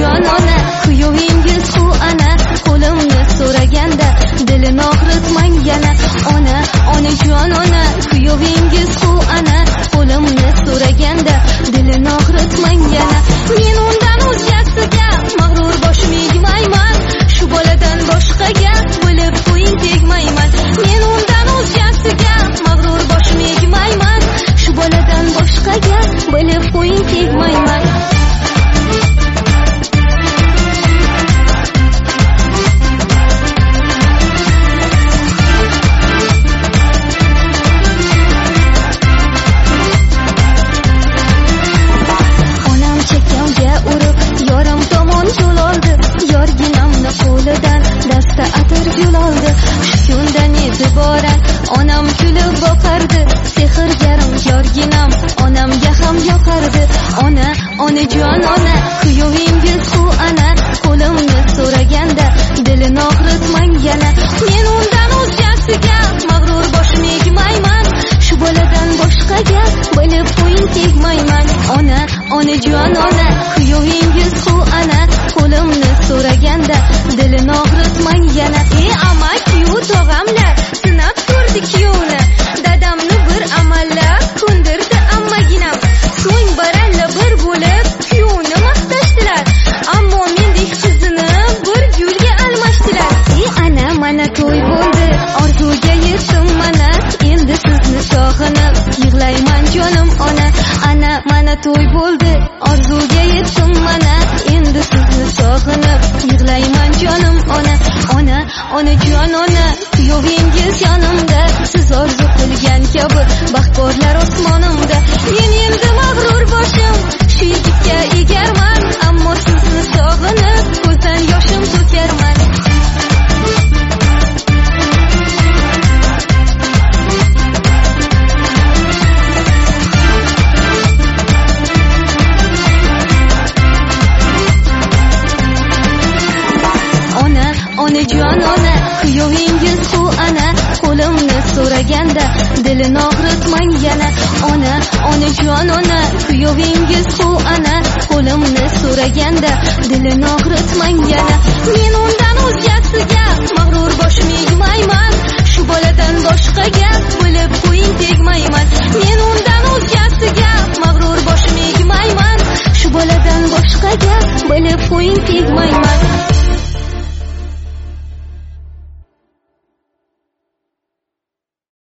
jonona ona kuyovingiz u ana qo'limni so'raganda dilini og'ritmang yana. Ona onajon ona kuyovingiz u ana qo'limni so'raganda dilini og'ritmang yana. Men undan o'zgasiga mag'rur boshim egmayman shu boladan boshqaga bilib qo'ying tegmayman. Men undan o'zgasiga mag'rur boshim egmayman shu boladan boshqaga bilib qo'ying tegmayman. Onam kulib boqardi sehrgarim yorginam. Onamga ham yoqardi ona onajon ona. Kuyovingiz u ana qo'limni so'raganda dilini og'ritmang yana men undan o'zgasiga mag'rur boshim egmayman. Shu boladan boshqaga bilib qo'ying tegmayman. Ona onajon ona. Kuyovingiz u ana qo'limni so'raganda dilini og'ritmang yana mana to'y bo'ldi orzuga yetdim mana. Endi sizni sog'inib yig'layman jonim ona ona onajon ona. Kuyovingiz yonimda siz orzu qilgan kabi baxtborlar osmonimda. mehmoni jonona kuyovingiz ku ana. Qo'limni so'raganda dilini og'ritmang yana. Ona onajon ona kuyovingiz ku ana. Qo'limni so'raganda dilini og'ritmang yana. Men undan o'zgasiga mag'rur boshim egmayman shu boladan boshqaga bilib qo'ying tegmayman. Men undan o'zgasiga mag'rur boshim egmayman shu boladan boshqaga bilib qo'ying tegmayman.